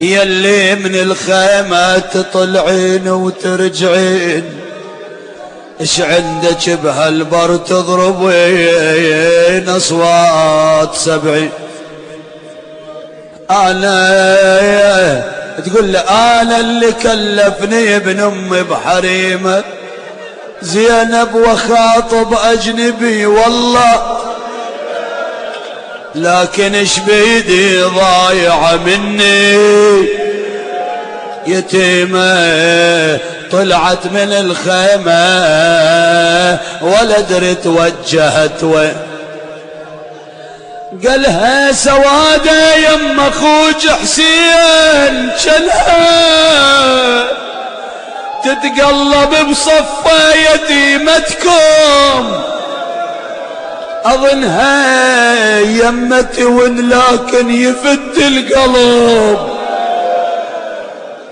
يلي من الخيمة تطلعين وترجعين. إيش عندك بهالبر تضربين أصوات سبعين. أنا تقول له أنا اللي كلفني ابن امي بحريمك زينب وخاطب أجنبي والله لكن إيش بيدي ضايعة مني؟ يتيمة طلعت من الخيمة ولا درت توجهت وين قالها سوادة يم أخوك حسين شلها. تتقلب بصفة يتيمتكم. أظنها يمتي ون لكن يفت القلب.